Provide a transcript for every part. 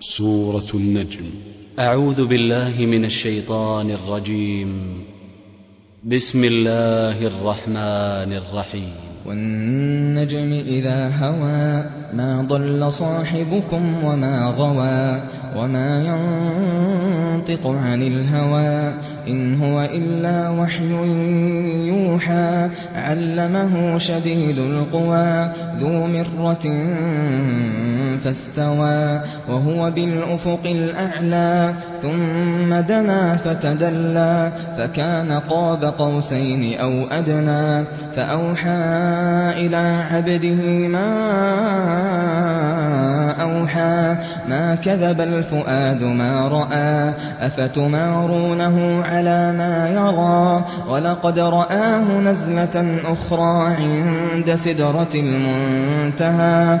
سورة النجم. أعوذ بالله من الشيطان الرجيم. بسم الله الرحمن الرحيم. والنجم إذا هوى ما ضل صاحبكم وما غوى وما ينطق عن الهوى إن هو إلا وحي يوحى علمه شديد القوى ذو مرة فاستوى وهو بالأفق الأعلى ثم دنا فتدلى فكان قاب قوسين أو أدنى فأوحى إلى عبده ما أوحى ما كذب الفؤاد ما رأى أفتمارونه على ما يرى؟ ولقد رآه نزلة أخرى عند سدرة المنتهى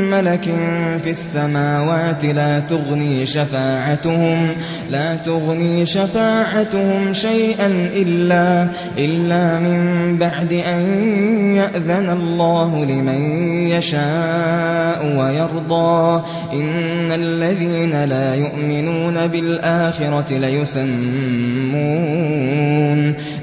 ملك في السماوات لا تغني شفاعتهم لا تغني شفاعتهم شيئا إلا إلا من بعد أن يأذن الله لمن يشاء ويرضى. إن الذين لا يؤمنون بالآخرة ليسمون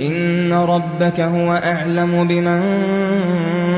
إن ربك هو أعلم بمن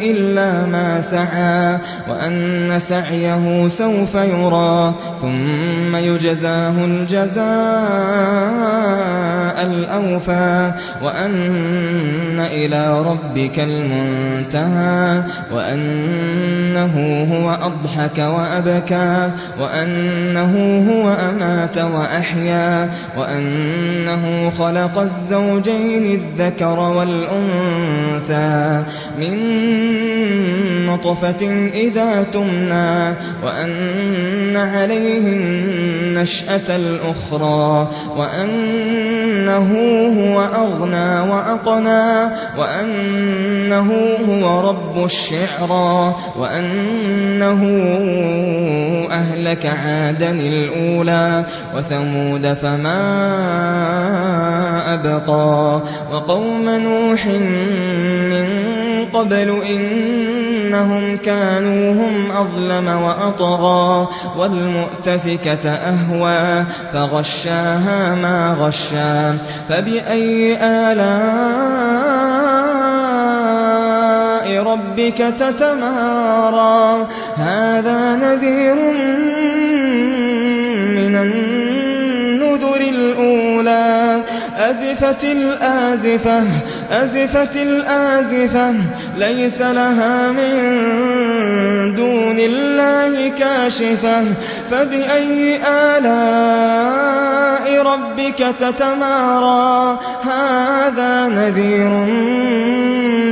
إلا ما سعى وأن سعيه سوف يرى ثم يجزاه الجزاء الأوفى وأن إلى ربك المنتهى وأنه هو أضحك وأبكى وأنه هو أمات وأحيا وأنه خلق الزوجين الذكر والأنثى. مِن نُّطْفَةٍ إِذَا تُمْنَىٰ وَأَنَّ عَلَيْهِ النَّشْأَةَ الْأُخْرَىٰ وَأَنَّهُ هُوَ أَغْنَىٰ وَأَقْنَىٰ وَأَنَّهُ هُوَ رَبُّ الشِّعْرَىٰ وَأَنَّهُ أَهْلَكَ عَادًا الْأُولَىٰ وَثَمُودَ فَمَا أَبْقَىٰ وَقَوْمَ نُوحٍ مِّن قَبْلُ إِنَّهُمْ كَانُوا هُمْ أَظْلَمَ وَأَطْغَىٰ وَالْمُؤْتَفِكَةَ أَهْوَىٰ فَغَشَّاهَا مَا غَشَّىٰ فَبِأَيِّ آلَاءِ رَبِّكَ تَتَمَارَىٰ؟ هَٰذَا نَذِيرٌ أَزِفَتِ الْآزِفَةُ أَزِفَتِ الْآزِفَةُ لَيْسَ لَهَا مِن دُونِ اللَّهِ كَاشِفَةٌ. فَبِأَيِّ آلَاءِ رَبِّكَ تَتَمَارَىٰ؟ هَٰذَا نَذِيرٌ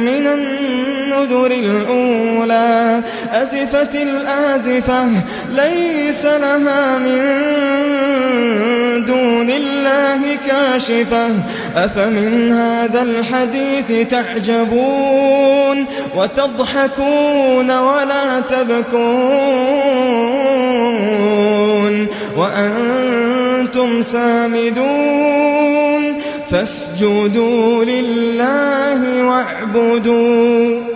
مِّنَ النُّذُرِ الْأُولَىٰ. أَزِفَتِ الْآزِفَةُ لَيْسَ لَهَا مِن كَاشِفَةٌ أَفَمِنْ هَٰذَا الْحَدِيثِ تَعْجَبُونَ؟ وَتَضْحَكُونَ وَلَا تَبْكُونَ؟ وَأَنتُمْ سَامِدُونَ؟ فَاسْجُدُوا لِلَّهِ وَاعْبُدُوا